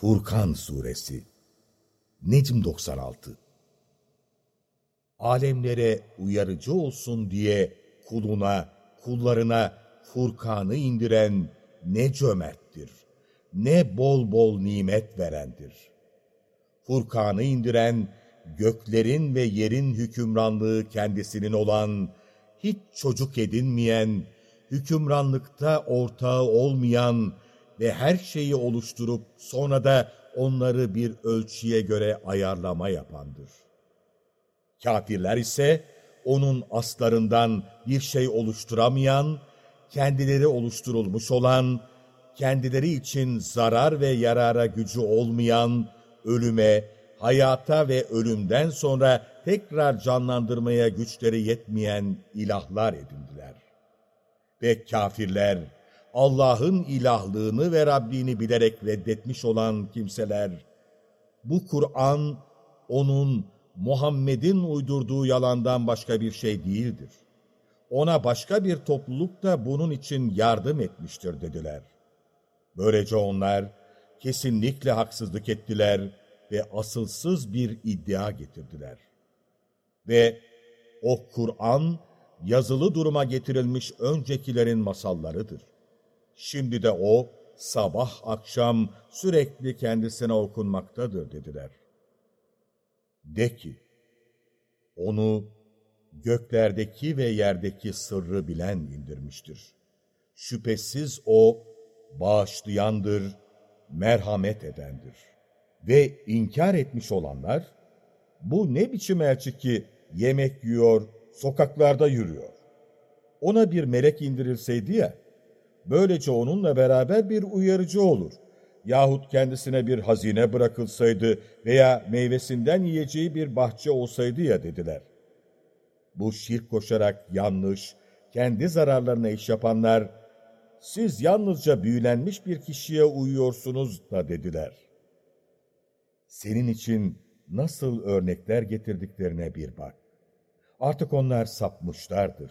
Furkan Suresi Necm 96 Alemlere uyarıcı olsun diye kuluna, kullarına Furkan'ı indiren ne cömerttir, ne bol bol nimet verendir. Furkan'ı indiren, göklerin ve yerin hükümranlığı kendisinin olan, hiç çocuk edinmeyen, hükümranlıkta ortağı olmayan, ve her şeyi oluşturup sonra da onları bir ölçüye göre ayarlama yapandır. Kafirler ise onun aslarından bir şey oluşturamayan, kendileri oluşturulmuş olan, kendileri için zarar ve yarara gücü olmayan, ölüme, hayata ve ölümden sonra tekrar canlandırmaya güçleri yetmeyen ilahlar edindiler. Ve kafirler, Allah'ın ilahlığını ve Rabbini bilerek reddetmiş olan kimseler, bu Kur'an onun Muhammed'in uydurduğu yalandan başka bir şey değildir. Ona başka bir topluluk da bunun için yardım etmiştir dediler. Böylece onlar kesinlikle haksızlık ettiler ve asılsız bir iddia getirdiler. Ve o Kur'an yazılı duruma getirilmiş öncekilerin masallarıdır. Şimdi de o sabah akşam sürekli kendisine okunmaktadır dediler. De ki, onu göklerdeki ve yerdeki sırrı bilen indirmiştir. Şüphesiz o bağışlayandır, merhamet edendir. Ve inkar etmiş olanlar, bu ne biçim elçi ki yemek yiyor, sokaklarda yürüyor. Ona bir melek indirilseydi ya, Böylece onunla beraber bir uyarıcı olur. Yahut kendisine bir hazine bırakılsaydı veya meyvesinden yiyeceği bir bahçe olsaydı ya dediler. Bu şirk koşarak yanlış, kendi zararlarına iş yapanlar, siz yalnızca büyülenmiş bir kişiye uyuyorsunuz da dediler. Senin için nasıl örnekler getirdiklerine bir bak. Artık onlar sapmışlardır.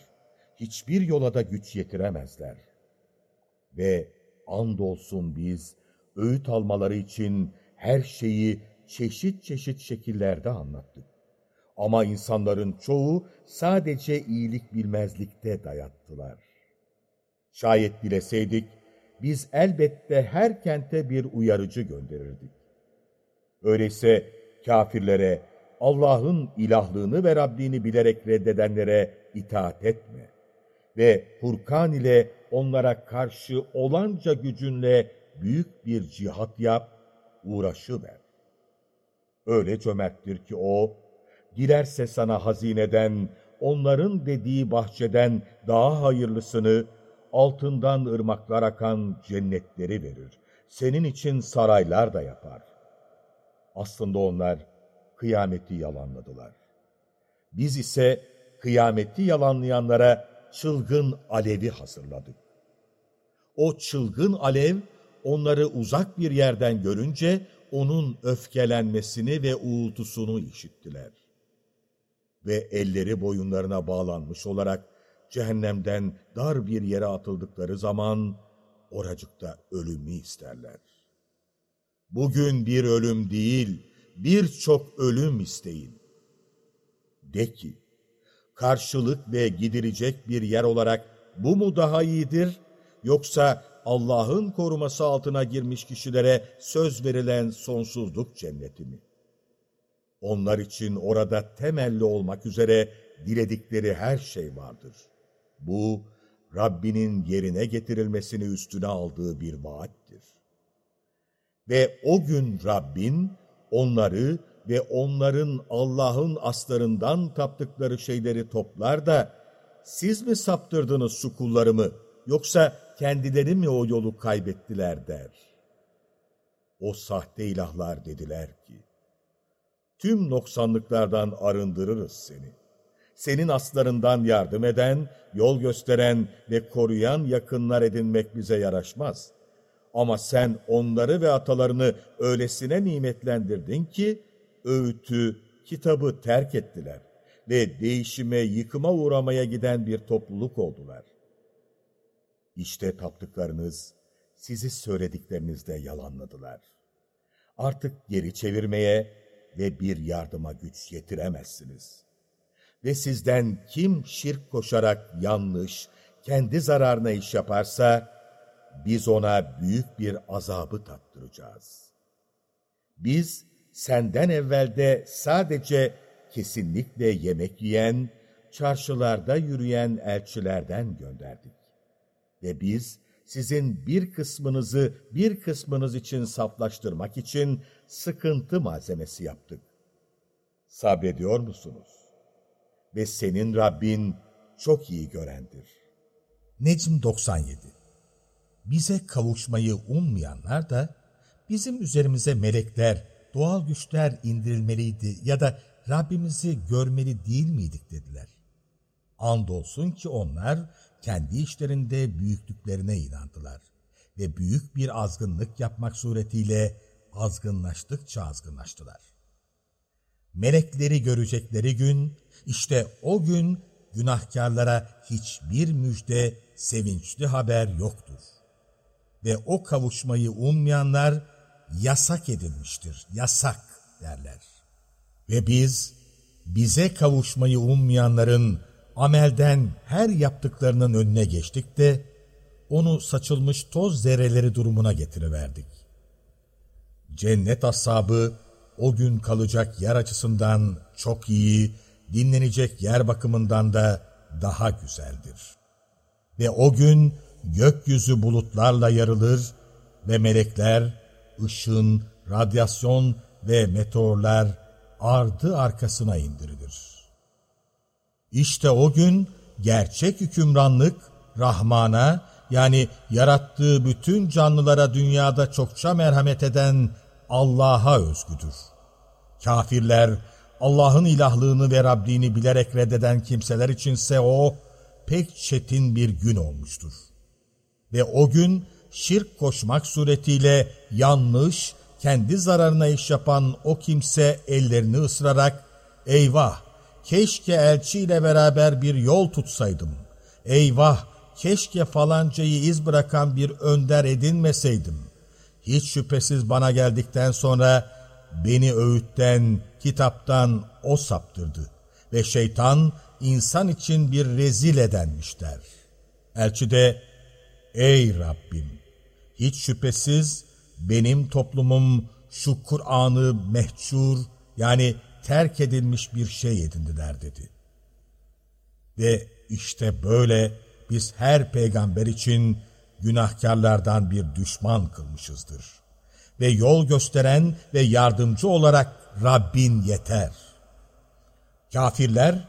Hiçbir yola da güç yetiremezler.'' Ve andolsun biz öğüt almaları için her şeyi çeşit çeşit şekillerde anlattık. Ama insanların çoğu sadece iyilik bilmezlikte dayattılar. Şayet dileseydik, biz elbette her kente bir uyarıcı gönderirdik. Öyleyse kafirlere, Allah'ın ilahlığını ve Rabbini bilerek reddedenlere itaat etme ve Furkan ile onlara karşı olanca gücünle büyük bir cihat yap, uğraşıver. Öyle cömerttir ki o, dilerse sana hazineden, onların dediği bahçeden daha hayırlısını, altından ırmaklar akan cennetleri verir. Senin için saraylar da yapar. Aslında onlar kıyameti yalanladılar. Biz ise kıyameti yalanlayanlara çılgın alevi hazırladık. O çılgın alev onları uzak bir yerden görünce onun öfkelenmesini ve uğultusunu işittiler. Ve elleri boyunlarına bağlanmış olarak cehennemden dar bir yere atıldıkları zaman oracıkta ölümü isterler. Bugün bir ölüm değil, birçok ölüm isteyin. De ki, karşılık ve gidilecek bir yer olarak bu mu daha iyidir Yoksa Allah'ın koruması altına girmiş kişilere söz verilen sonsuzluk cenneti mi? Onlar için orada temelli olmak üzere diledikleri her şey vardır. Bu, Rabbinin yerine getirilmesini üstüne aldığı bir vaattir. Ve o gün Rabbin onları ve onların Allah'ın aslarından taptıkları şeyleri toplar da, siz mi saptırdınız su kullarımı, yoksa kendileri mi o yolu kaybettiler der. O sahte ilahlar dediler ki, tüm noksanlıklardan arındırırız seni. Senin aslarından yardım eden, yol gösteren ve koruyan yakınlar edinmek bize yaraşmaz. Ama sen onları ve atalarını öylesine nimetlendirdin ki, öğütü, kitabı terk ettiler ve değişime, yıkıma uğramaya giden bir topluluk oldular. İşte taptıklarınız sizi söylediklerinizde yalanladılar. Artık geri çevirmeye ve bir yardıma güç yetiremezsiniz. Ve sizden kim şirk koşarak yanlış, kendi zararına iş yaparsa, biz ona büyük bir azabı tattıracağız. Biz senden evvelde sadece kesinlikle yemek yiyen, çarşılarda yürüyen elçilerden gönderdik. Ve biz sizin bir kısmınızı bir kısmınız için saflaştırmak için sıkıntı malzemesi yaptık. Sabrediyor musunuz? Ve senin Rabbin çok iyi görendir. Necm 97 Bize kavuşmayı ummayanlar da bizim üzerimize melekler, doğal güçler indirilmeliydi ya da Rabbimizi görmeli değil miydik dediler. Andolsun ki onlar kendi işlerinde büyüklüklerine inandılar ve büyük bir azgınlık yapmak suretiyle azgınlaştıkça azgınlaştılar. Melekleri görecekleri gün, işte o gün günahkarlara hiçbir müjde, sevinçli haber yoktur. Ve o kavuşmayı ummayanlar yasak edilmiştir, yasak derler. Ve biz, bize kavuşmayı ummayanların amelden her yaptıklarının önüne geçtik de onu saçılmış toz zerreleri durumuna getiriverdik. Cennet ashabı o gün kalacak yer açısından çok iyi, dinlenecek yer bakımından da daha güzeldir. Ve o gün gökyüzü bulutlarla yarılır ve melekler, ışın, radyasyon ve meteorlar ardı arkasına indirilir. İşte o gün gerçek hükümranlık Rahman'a yani yarattığı bütün canlılara dünyada çokça merhamet eden Allah'a özgüdür. Kafirler Allah'ın ilahlığını ve Rabbini bilerek reddeden kimseler içinse o pek çetin bir gün olmuştur. Ve o gün şirk koşmak suretiyle yanlış, kendi zararına iş yapan o kimse ellerini ısırarak eyvah keşke elçiyle beraber bir yol tutsaydım. Eyvah, keşke falancayı iz bırakan bir önder edinmeseydim. Hiç şüphesiz bana geldikten sonra beni öğütten, kitaptan o saptırdı. Ve şeytan insan için bir rezil edenmiş der. Elçi de, ey Rabbim, hiç şüphesiz benim toplumum şu Kur'an'ı mehçur yani terk edilmiş bir şey edindiler dedi. Ve işte böyle biz her peygamber için günahkarlardan bir düşman kılmışızdır. Ve yol gösteren ve yardımcı olarak Rabbin yeter. Kafirler,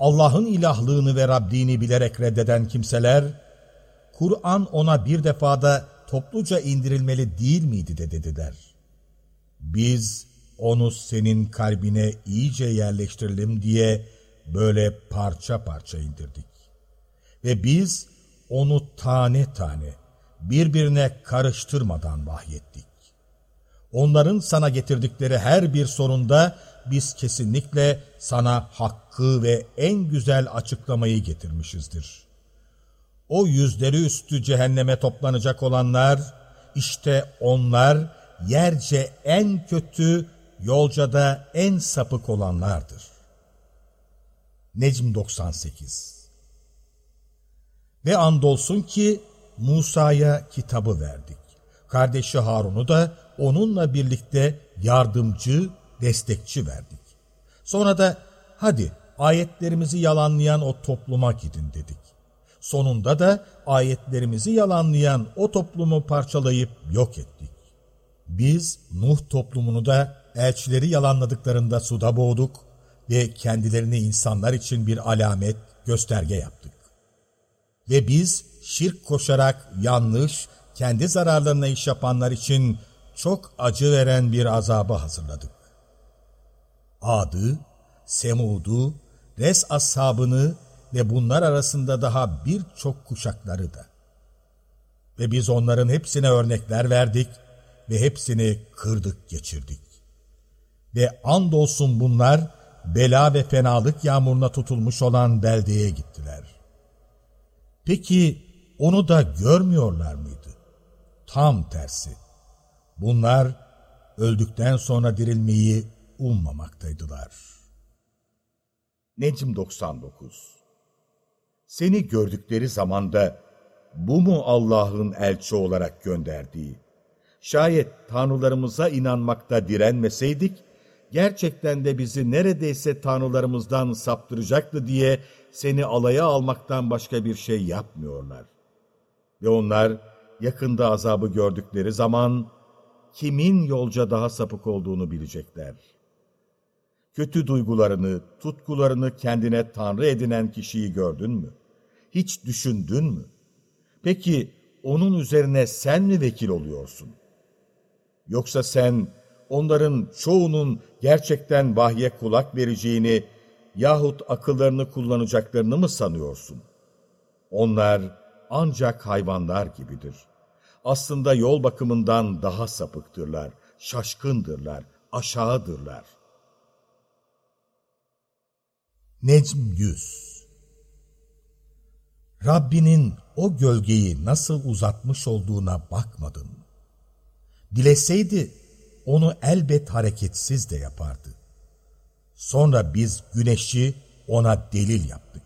Allah'ın ilahlığını ve Rabbini bilerek reddeden kimseler, Kur'an ona bir defada topluca indirilmeli değil miydi de dediler. Biz onu senin kalbine iyice yerleştirelim diye böyle parça parça indirdik. Ve biz onu tane tane birbirine karıştırmadan vahyettik. Onların sana getirdikleri her bir sorunda biz kesinlikle sana hakkı ve en güzel açıklamayı getirmişizdir. O yüzleri üstü cehenneme toplanacak olanlar, işte onlar yerce en kötü yolcada en sapık olanlardır. Necm 98 Ve andolsun ki Musa'ya kitabı verdik. Kardeşi Harun'u da onunla birlikte yardımcı, destekçi verdik. Sonra da hadi ayetlerimizi yalanlayan o topluma gidin dedik. Sonunda da ayetlerimizi yalanlayan o toplumu parçalayıp yok ettik. Biz Nuh toplumunu da elçileri yalanladıklarında suda boğduk ve kendilerini insanlar için bir alamet, gösterge yaptık. Ve biz şirk koşarak yanlış, kendi zararlarına iş yapanlar için çok acı veren bir azabı hazırladık. Ad'ı, Semud'u, Res ashabını ve bunlar arasında daha birçok kuşakları da. Ve biz onların hepsine örnekler verdik ve hepsini kırdık geçirdik. Ve andolsun bunlar bela ve fenalık yağmuruna tutulmuş olan beldeye gittiler. Peki onu da görmüyorlar mıydı? Tam tersi. Bunlar öldükten sonra dirilmeyi ummamaktaydılar. Necm 99 Seni gördükleri zamanda bu mu Allah'ın elçi olarak gönderdiği? Şayet tanrılarımıza inanmakta direnmeseydik, gerçekten de bizi neredeyse tanrılarımızdan saptıracaktı diye seni alaya almaktan başka bir şey yapmıyorlar. Ve onlar yakında azabı gördükleri zaman kimin yolca daha sapık olduğunu bilecekler. Kötü duygularını, tutkularını kendine tanrı edinen kişiyi gördün mü? Hiç düşündün mü? Peki onun üzerine sen mi vekil oluyorsun? Yoksa sen onların çoğunun gerçekten vahye kulak vereceğini yahut akıllarını kullanacaklarını mı sanıyorsun? Onlar ancak hayvanlar gibidir. Aslında yol bakımından daha sapıktırlar, şaşkındırlar, aşağıdırlar. Necm 100 Rabbinin o gölgeyi nasıl uzatmış olduğuna bakmadın. Dileseydi onu elbet hareketsiz de yapardı. Sonra biz güneşi ona delil yaptık.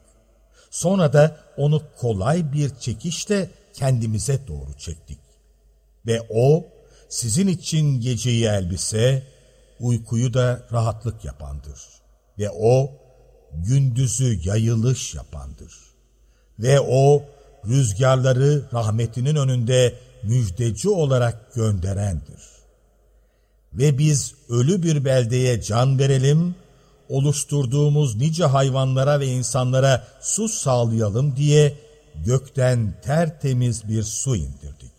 Sonra da onu kolay bir çekişle kendimize doğru çektik. Ve o sizin için geceyi elbise, uykuyu da rahatlık yapandır. Ve o gündüzü yayılış yapandır. Ve o rüzgarları rahmetinin önünde müjdeci olarak gönderendir. Ve biz ölü bir beldeye can verelim, oluşturduğumuz nice hayvanlara ve insanlara su sağlayalım diye gökten tertemiz bir su indirdik.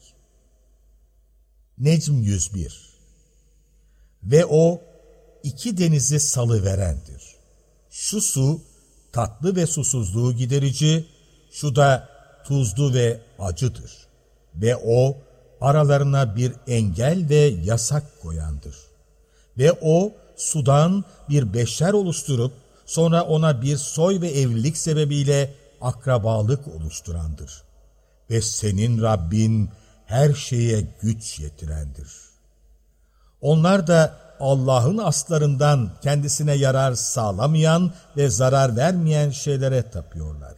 Necm 101 Ve o iki denizi salıverendir. Şu su tatlı ve susuzluğu giderici, şu da tuzlu ve acıdır. Ve o aralarına bir engel ve yasak koyandır. Ve o sudan bir beşer oluşturup sonra ona bir soy ve evlilik sebebiyle akrabalık oluşturandır. Ve senin Rabbin her şeye güç yetirendir. Onlar da Allah'ın aslarından kendisine yarar sağlamayan ve zarar vermeyen şeylere tapıyorlar.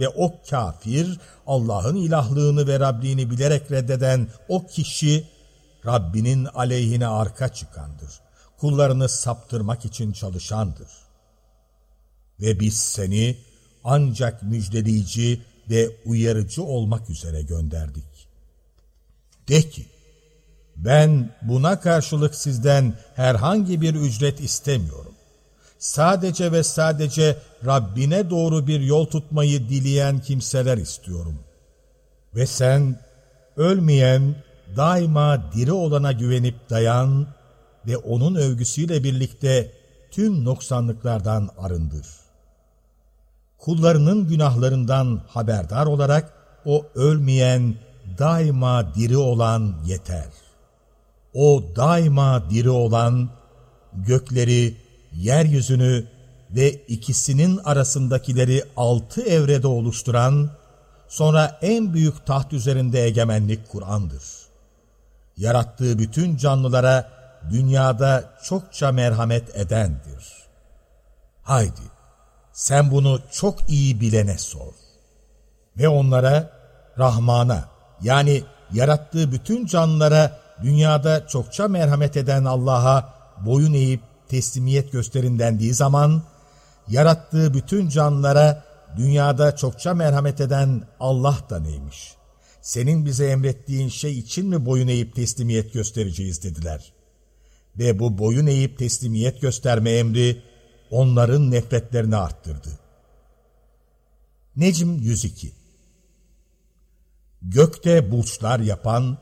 Ve o kafir, Allah'ın ilahlığını ve Rabbini bilerek reddeden o kişi, Rabbinin aleyhine arka çıkandır. Kullarını saptırmak için çalışandır. Ve biz seni ancak müjdeleyici ve uyarıcı olmak üzere gönderdik. De ki, ben buna karşılık sizden herhangi bir ücret istemiyorum. Sadece ve sadece Rabbine doğru bir yol tutmayı dileyen kimseler istiyorum. Ve sen ölmeyen, daima diri olana güvenip dayan ve onun övgüsüyle birlikte tüm noksanlıklardan arındır. Kullarının günahlarından haberdar olarak o ölmeyen, daima diri olan yeter. O daima diri olan, gökleri, yeryüzünü ve ikisinin arasındakileri altı evrede oluşturan, sonra en büyük taht üzerinde egemenlik Kur'an'dır. Yarattığı bütün canlılara dünyada çokça merhamet edendir. Haydi, sen bunu çok iyi bilene sor. Ve onlara, Rahman'a, yani yarattığı bütün canlılara dünyada çokça merhamet eden Allah'a boyun eğip teslimiyet gösterin dendiği zaman, yarattığı bütün canlılara dünyada çokça merhamet eden Allah da neymiş? Senin bize emrettiğin şey için mi boyun eğip teslimiyet göstereceğiz dediler. Ve bu boyun eğip teslimiyet gösterme emri onların nefretlerini arttırdı. Necm 102 Gökte burçlar yapan,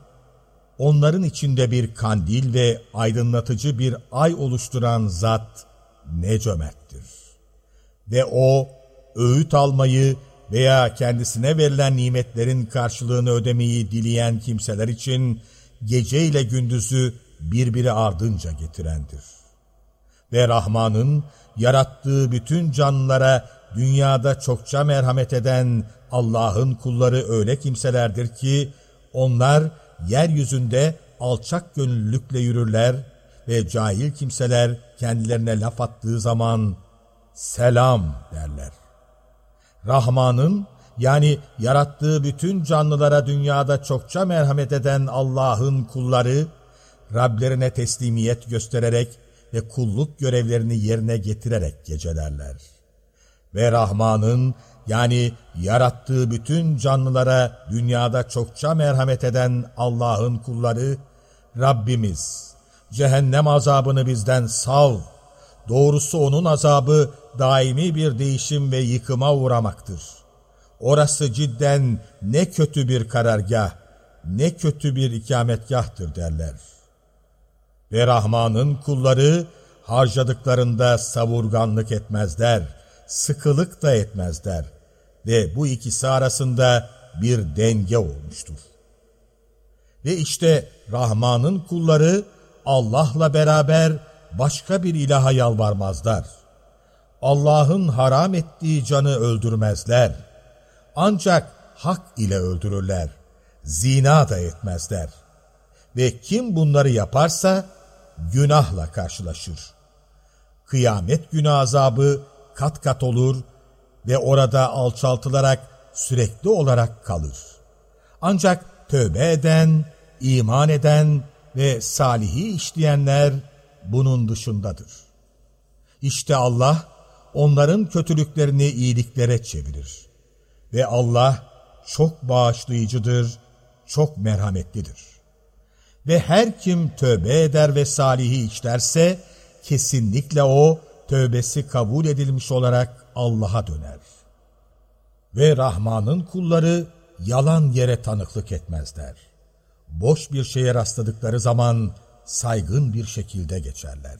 onların içinde bir kandil ve aydınlatıcı bir ay oluşturan zat ne cömerttir. Ve o, öğüt almayı veya kendisine verilen nimetlerin karşılığını ödemeyi dileyen kimseler için gece ile gündüzü birbiri ardınca getirendir. Ve Rahman'ın yarattığı bütün canlılara dünyada çokça merhamet eden Allah'ın kulları öyle kimselerdir ki onlar yeryüzünde alçak gönüllülükle yürürler ve cahil kimseler kendilerine laf attığı zaman selam derler. Rahman'ın yani yarattığı bütün canlılara dünyada çokça merhamet eden Allah'ın kulları, Rablerine teslimiyet göstererek ve kulluk görevlerini yerine getirerek gecelerler. Ve Rahman'ın yani yarattığı bütün canlılara dünyada çokça merhamet eden Allah'ın kulları, Rabbimiz, cehennem azabını bizden sav, doğrusu onun azabı daimi bir değişim ve yıkıma uğramaktır. Orası cidden ne kötü bir karargah, ne kötü bir ikametgahtır derler. Ve Rahman'ın kulları harcadıklarında savurganlık etmezler, sıkılık da etmezler ve bu ikisi arasında bir denge olmuştur. Ve işte Rahman'ın kulları Allah'la beraber başka bir ilaha yalvarmazlar. Allah'ın haram ettiği canı öldürmezler. Ancak hak ile öldürürler. Zina da etmezler. Ve kim bunları yaparsa günahla karşılaşır. Kıyamet günü azabı kat kat olur ve orada alçaltılarak sürekli olarak kalır. Ancak tövbe eden, iman eden ve salihi işleyenler bunun dışındadır. İşte Allah onların kötülüklerini iyiliklere çevirir. Ve Allah çok bağışlayıcıdır, çok merhametlidir. Ve her kim tövbe eder ve salihi işlerse, kesinlikle o tövbesi kabul edilmiş olarak Allah'a döner. Ve Rahman'ın kulları yalan yere tanıklık etmezler. Boş bir şeye rastladıkları zaman saygın bir şekilde geçerler.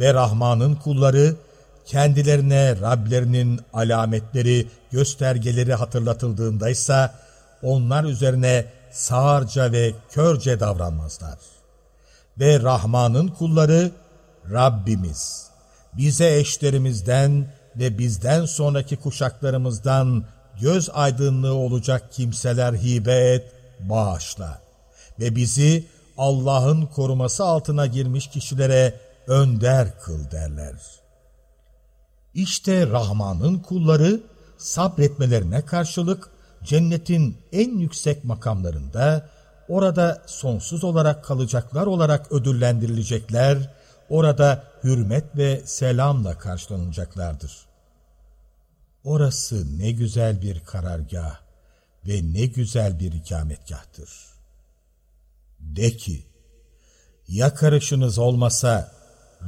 Ve Rahman'ın kulları kendilerine Rablerinin alametleri, göstergeleri hatırlatıldığındaysa onlar üzerine sağırca ve körce davranmazlar. Ve Rahman'ın kulları Rabbimiz bize eşlerimizden ve bizden sonraki kuşaklarımızdan göz aydınlığı olacak kimseler hibe et, bağışla ve bizi Allah'ın koruması altına girmiş kişilere önder kıl derler. İşte Rahman'ın kulları sabretmelerine karşılık cennetin en yüksek makamlarında orada sonsuz olarak kalacaklar olarak ödüllendirilecekler, orada hürmet ve selamla karşılanacaklardır. Orası ne güzel bir karargah ve ne güzel bir ikametgahtır. De ki, ya karışınız olmasa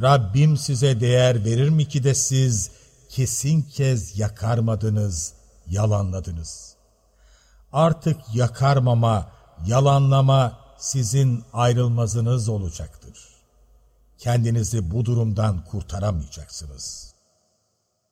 Rabbim size değer verir mi ki de siz kesin kez yakarmadınız, yalanladınız. Artık yakarmama, yalanlama sizin ayrılmazınız olacaktır. Kendinizi bu durumdan kurtaramayacaksınız.''